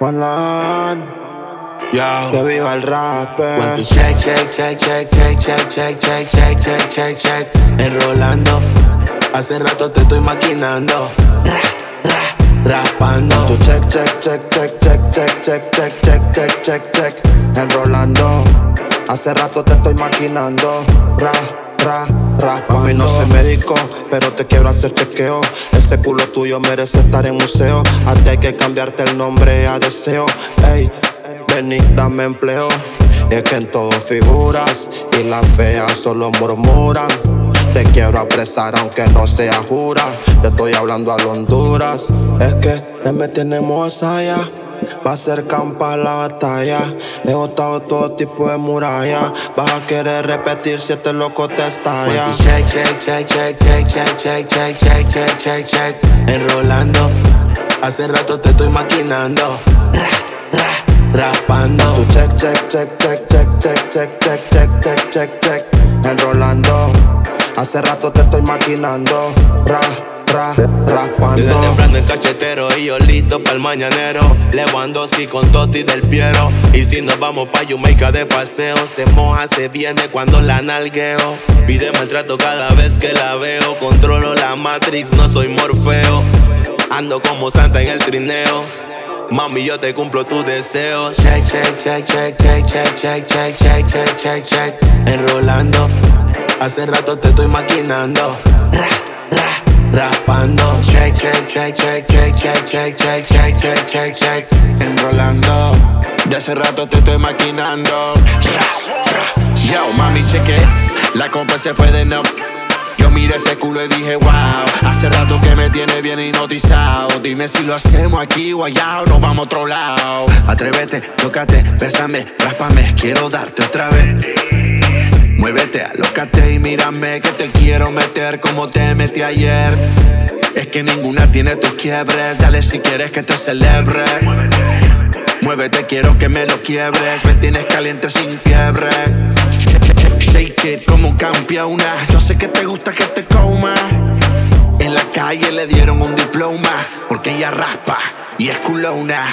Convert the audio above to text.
One Yo. Que viva el rap. Cuando check, check, check, check, check, check, check, check, check, check, check, check. Enrolando. Hace rato te estoy maquinando. Ra, ra, raspando. Tu check, check, check, check, check, check, check, check, check, check, check, check. Enrolando. Hace rato te estoy maquinando. Ra, ra, raspando. mí no se médico, pero te quiero hacer chequeo. Ese culo tuyo merece estar en museo. A ti hay que cambiarte el nombre a deseo. Ey, ven y dame empleo. Es que en todo figuras y las feas solo murmuran. Te quiero apresar aunque no sea jura. Te estoy hablando a Honduras. Es que me tenemos allá. Va a ser campa la batalla. He botado todo tipo de muralla. Vas a querer repetir si este loco te estalla. Check, check, check, check, check, check, check, check, check, check, check, check. Enrolando. Hace rato te estoy maquinando. Ra, ra, raspando. Tu check, check, check, check, check, check, check, check, check, check, check, check. Enrolando. Hace rato te estoy maquinando. Ra, desde temprano el cachetero y yo listo para el mañanero. Lewandowski con Totti del Piero. Y si nos vamos pa' Jamaica de paseo, se moja, se viene cuando la nalgueo. Pide maltrato cada vez que la veo. Controlo la Matrix, no soy Morfeo. Ando como Santa en el trineo. Mami, yo te cumplo tus deseos. Check, check, check, check, check, check, check, check, check, check, check, check. Enrolando. Hace rato te estoy maquinando raspando. Check, check, check, check, check, check, check, check, check, check, check, check. Enrolando. De hace rato te estoy maquinando. Yo, mami, cheque. La compa se fue de no. Yo miré ese culo y dije, wow, hace rato que me tiene bien hipnotizado. Dime si lo hacemos aquí o allá o nos vamos a otro lado. Atrévete, tócate, bésame, ráspame, quiero darte otra vez. Muévete, alócate y mírame que te quiero meter como te metí ayer. Es que ninguna tiene tus quiebres, dale si quieres que te celebre. Muévete, quiero que me lo quiebres, me tienes caliente sin fiebre. Shake it como campeona, yo sé que te gusta que te coma. En la calle le dieron un diploma, porque ella raspa y es culona.